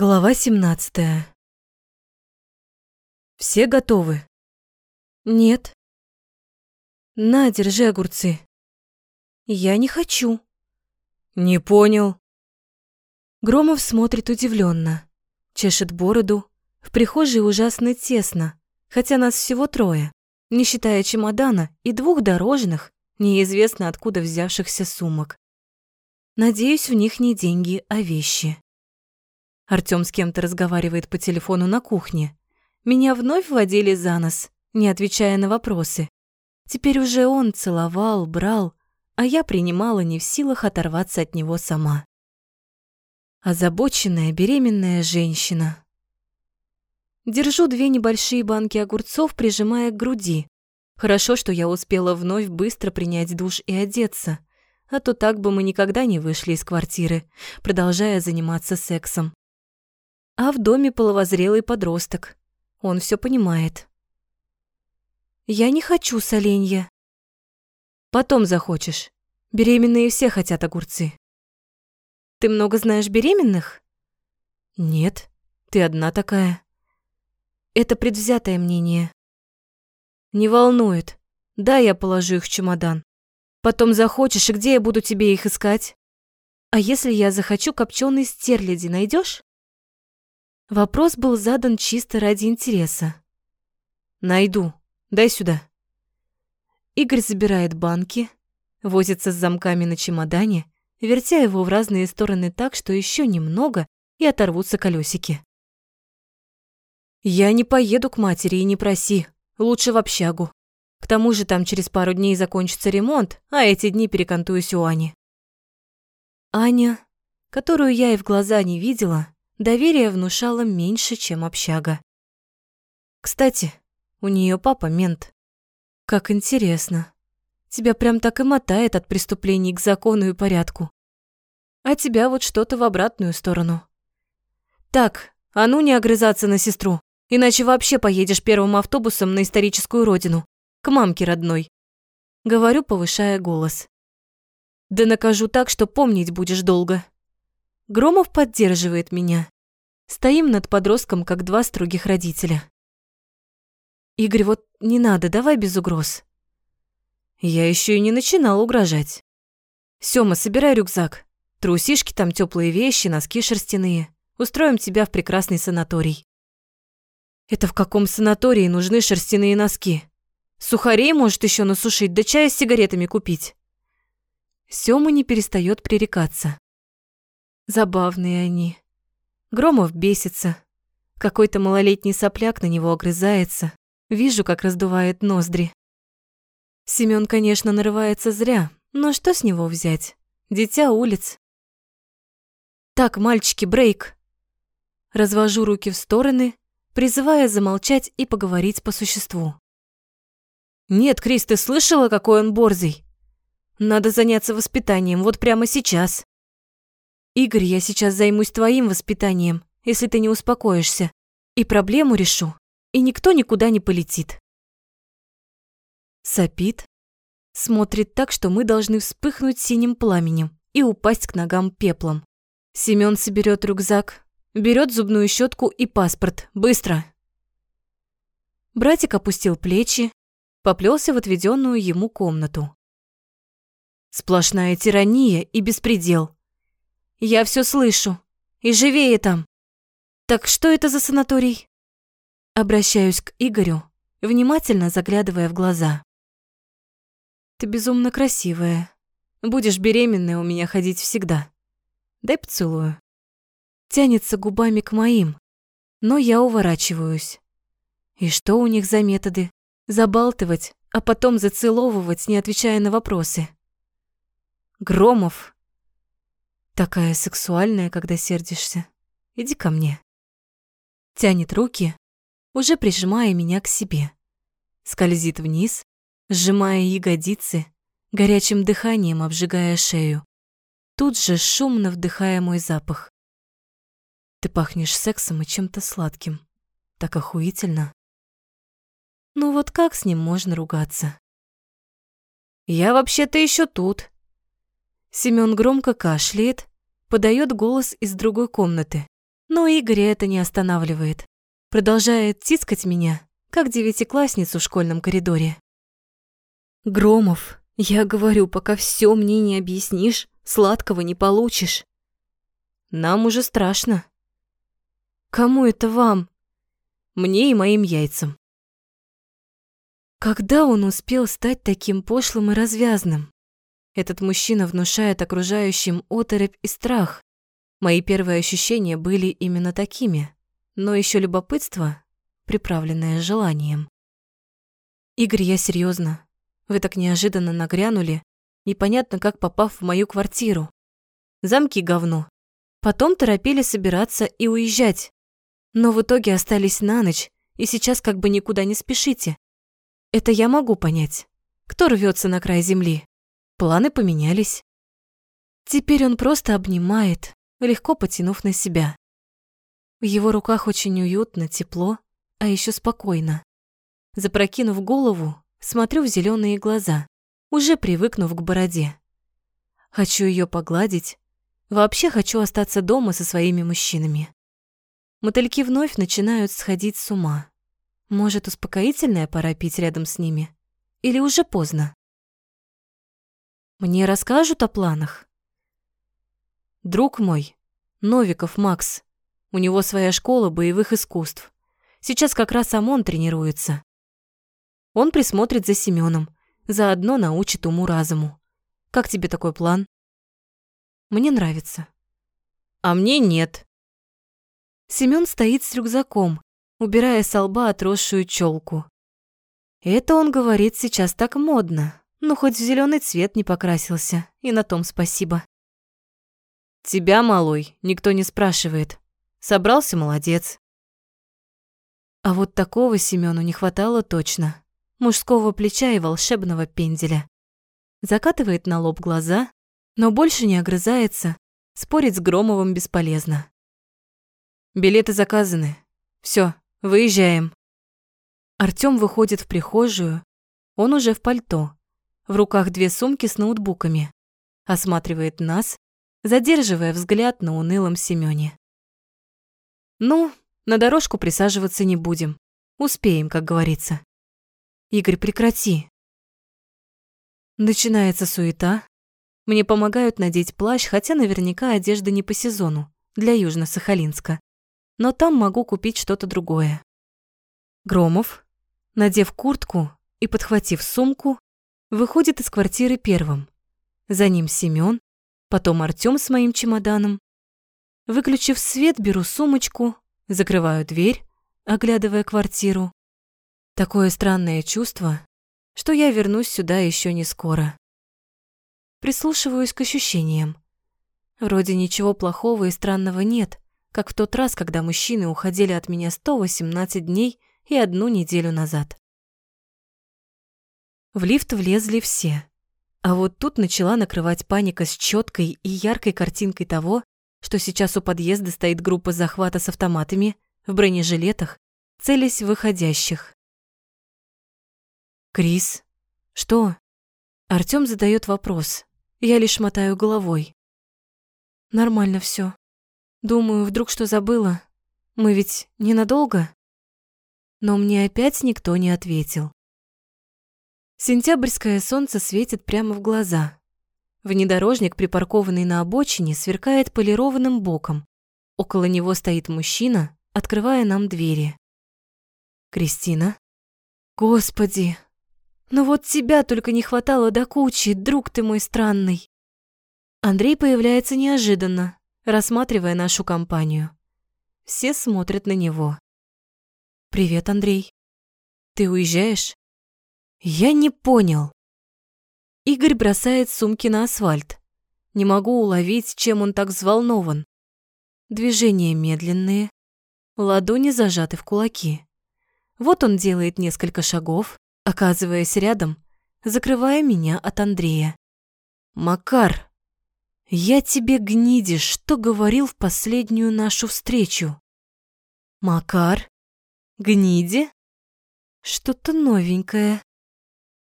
Глава 17. Все готовы? Нет. На, держи огурцы. Я не хочу. Не понял. Громов смотрит удивленно, чешет бороду. В прихожей ужасно тесно, хотя нас всего трое, не считая чемодана и двух дорожных, неизвестно откуда взявшихся сумок. Надеюсь, в них не деньги, а вещи. Артём с кем-то разговаривает по телефону на кухне. Меня вновь водили за нос, не отвечая на вопросы. Теперь уже он целовал, брал, а я принимала не в силах оторваться от него сама. Озабоченная беременная женщина. Держу две небольшие банки огурцов, прижимая к груди. Хорошо, что я успела вновь быстро принять душ и одеться, а то так бы мы никогда не вышли из квартиры, продолжая заниматься сексом. А в доме половозрелый подросток. Он все понимает. Я не хочу соленья. Потом захочешь. Беременные все хотят огурцы. Ты много знаешь беременных? Нет, ты одна такая. Это предвзятое мнение. Не волнует. Да, я положу их в чемодан. Потом захочешь, и где я буду тебе их искать? А если я захочу копченые стерляди, найдешь? Вопрос был задан чисто ради интереса. «Найду. Дай сюда». Игорь забирает банки, возится с замками на чемодане, вертя его в разные стороны так, что еще немного и оторвутся колесики. «Я не поеду к матери и не проси. Лучше в общагу. К тому же там через пару дней закончится ремонт, а эти дни перекантуюсь у Ани». Аня, которую я и в глаза не видела, доверие внушало меньше, чем общага. Кстати, у нее папа мент. Как интересно. Тебя прям так и мотает от преступлений к закону и порядку. А тебя вот что-то в обратную сторону. Так, а ну не огрызаться на сестру, иначе вообще поедешь первым автобусом на историческую родину, к мамке родной. Говорю, повышая голос. Да накажу так, что помнить будешь долго. Громов поддерживает меня. Стоим над подростком, как два строгих родителя. Игорь, вот не надо, давай без угроз. Я еще и не начинал угрожать. Сёма, собирай рюкзак. Трусишки, там теплые вещи, носки шерстяные. Устроим тебя в прекрасный санаторий. Это в каком санатории нужны шерстяные носки? Сухарей может еще насушить, да чая с сигаретами купить. Сёма не перестает пререкаться. Забавные они. Громов бесится. Какой-то малолетний сопляк на него огрызается. Вижу, как раздувает ноздри. Семён, конечно, нарывается зря, но что с него взять? Дитя улиц. Так, мальчики, брейк. Развожу руки в стороны, призывая замолчать и поговорить по существу. Нет, Крис, ты слышала, какой он борзый? Надо заняться воспитанием вот прямо сейчас. Игорь, я сейчас займусь твоим воспитанием, если ты не успокоишься. И проблему решу, и никто никуда не полетит. Сопит, смотрит так, что мы должны вспыхнуть синим пламенем и упасть к ногам пеплом. Семён соберет рюкзак, берет зубную щетку и паспорт. Быстро! Братик опустил плечи, поплелся в отведенную ему комнату. Сплошная тирания и беспредел. Я все слышу. И живее там. Так что это за санаторий? Обращаюсь к Игорю, внимательно заглядывая в глаза. Ты безумно красивая. Будешь беременной у меня ходить всегда. Дай поцелую. Тянется губами к моим, но я уворачиваюсь. И что у них за методы? Забалтывать, а потом зацеловывать, не отвечая на вопросы. Громов Такая сексуальная, когда сердишься. Иди ко мне. Тянет руки, уже прижимая меня к себе. Скользит вниз, сжимая ягодицы, горячим дыханием обжигая шею. Тут же шумно вдыхая мой запах. Ты пахнешь сексом и чем-то сладким. Так охуительно. Ну вот как с ним можно ругаться? Я вообще-то еще тут. Семён громко кашляет, подает голос из другой комнаты. Но Игоря это не останавливает. Продолжает тискать меня, как девятиклассницу в школьном коридоре. Громов, я говорю, пока все мне не объяснишь, сладкого не получишь. Нам уже страшно. Кому это вам? Мне и моим яйцам. Когда он успел стать таким пошлым и развязным? Этот мужчина внушает окружающим оторопь и страх. Мои первые ощущения были именно такими, но еще любопытство, приправленное желанием. Игорь, я серьезно. Вы так неожиданно нагрянули, непонятно как попав в мою квартиру. Замки говно. Потом торопили собираться и уезжать. Но в итоге остались на ночь и сейчас как бы никуда не спешите. Это я могу понять. Кто рвется на край земли? Планы поменялись. Теперь он просто обнимает, легко потянув на себя. В его руках очень уютно, тепло, а еще спокойно. Запрокинув голову, смотрю в зеленые глаза, уже привыкнув к бороде. Хочу ее погладить. Вообще хочу остаться дома со своими мужчинами. Мотыльки вновь начинают сходить с ума. Может, успокоительное пора пить рядом с ними? Или уже поздно? Мне расскажут о планах? Друг мой, Новиков Макс. У него своя школа боевых искусств. Сейчас как раз ОМОН тренируется. Он присмотрит за Семеном, заодно научит уму-разуму. Как тебе такой план? Мне нравится. А мне нет. Семён стоит с рюкзаком, убирая с лба отросшую челку. Это он говорит сейчас так модно, ну хоть в зеленый цвет не покрасился, и на том спасибо. Тебя, малой, никто не спрашивает. Собрался, молодец. А вот такого Семену не хватало точно. Мужского плеча и волшебного пенделя. Закатывает на лоб глаза, но больше не огрызается, спорить с Громовым бесполезно. Билеты заказаны. Все, выезжаем. Артём выходит в прихожую. Он уже в пальто. В руках две сумки с ноутбуками. Осматривает нас, задерживая взгляд на унылом Семёне. Ну, на дорожку присаживаться не будем. Успеем, как говорится. Игорь, прекрати. Начинается суета. Мне помогают надеть плащ, хотя наверняка одежда не по сезону, для Южно-Сахалинска. Но там могу купить что-то другое. Громов, надев куртку и подхватив сумку, выходит из квартиры первым. За ним Семён, потом Артём с моим чемоданом. Выключив свет, беру сумочку, закрываю дверь, оглядывая квартиру. Такое странное чувство, что я вернусь сюда ещё не скоро. Прислушиваюсь к ощущениям. Вроде ничего плохого и странного нет, как в тот раз, когда мужчины уходили от меня 118 дней и одну неделю назад. В лифт влезли все. А вот тут начала накрывать паника с четкой и яркой картинкой того, что сейчас у подъезда стоит группа захвата с автоматами, в бронежилетах, целясь выходящих. «Крис, что?» Артём задает вопрос. Я лишь мотаю головой. «Нормально все. Думаю, вдруг что забыла. Мы ведь ненадолго?» Но мне опять никто не ответил. Сентябрьское солнце светит прямо в глаза. Внедорожник, припаркованный на обочине, сверкает полированным боком. Около него стоит мужчина, открывая нам двери. Кристина? Господи! Ну вот тебя только не хватало до кучи, друг ты мой странный. Андрей появляется неожиданно, рассматривая нашу компанию. Все смотрят на него. «Привет, Андрей. Ты уезжаешь?» Я не понял. Игорь бросает сумки на асфальт. Не могу уловить, чем он так взволнован. Движения медленные, ладони зажаты в кулаки. Вот он делает несколько шагов, оказываясь рядом, закрывая меня от Андрея. «Макар, я тебе, гниди, что говорил в последнюю нашу встречу?» «Макар? Гниди?» «Что-то новенькое».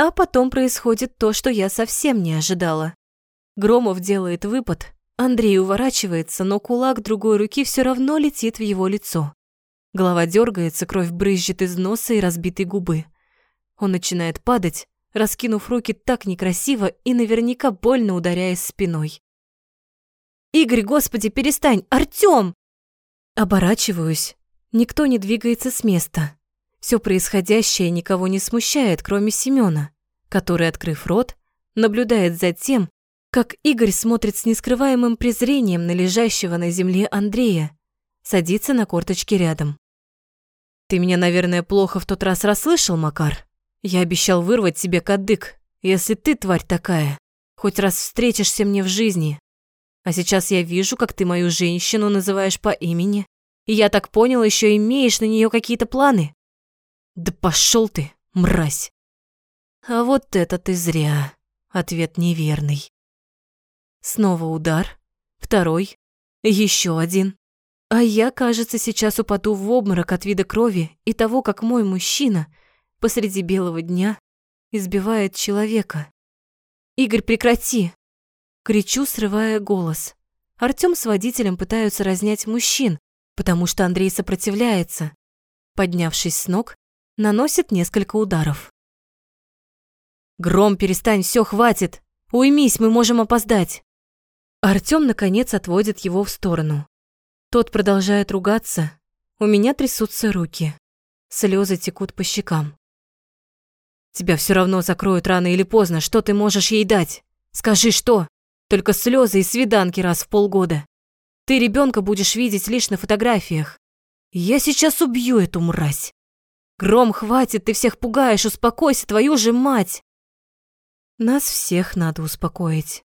А потом происходит то, что я совсем не ожидала. Громов делает выпад, Андрей уворачивается, но кулак другой руки все равно летит в его лицо. Голова дергается, кровь брызжет из носа и разбитой губы. Он начинает падать, раскинув руки так некрасиво и наверняка больно ударяясь спиной. «Игорь, господи, перестань! Артём!» Оборачиваюсь. Никто не двигается с места. Все происходящее никого не смущает, кроме Семёна, который, открыв рот, наблюдает за тем, как Игорь смотрит с нескрываемым презрением на лежащего на земле Андрея, садится на корточки рядом. «Ты меня, наверное, плохо в тот раз расслышал, Макар? Я обещал вырвать тебе кадык, если ты, тварь такая, хоть раз встретишься мне в жизни. А сейчас я вижу, как ты мою женщину называешь по имени, и я так понял, еще имеешь на нее какие-то планы. Да пошел ты, мразь!» А вот это ты зря. Ответ неверный. Снова удар, второй, еще один. А я, кажется, сейчас упаду в обморок от вида крови и того, как мой мужчина посреди белого дня избивает человека. «Игорь, прекрати!» Кричу, срывая голос. Артём с водителем пытаются разнять мужчин, потому что Андрей сопротивляется. Поднявшись с ног, наносит несколько ударов. «Гром, перестань, все хватит! Уймись, мы можем опоздать!» Артём, наконец, отводит его в сторону. Тот продолжает ругаться. У меня трясутся руки. Слезы текут по щекам. «Тебя все равно закроют рано или поздно. Что ты можешь ей дать? Скажи, что? Только слезы и свиданки раз в полгода. Ты ребенка будешь видеть лишь на фотографиях. Я сейчас убью эту мразь. Гром, хватит, ты всех пугаешь, успокойся, твою же мать!» Нас всех надо успокоить.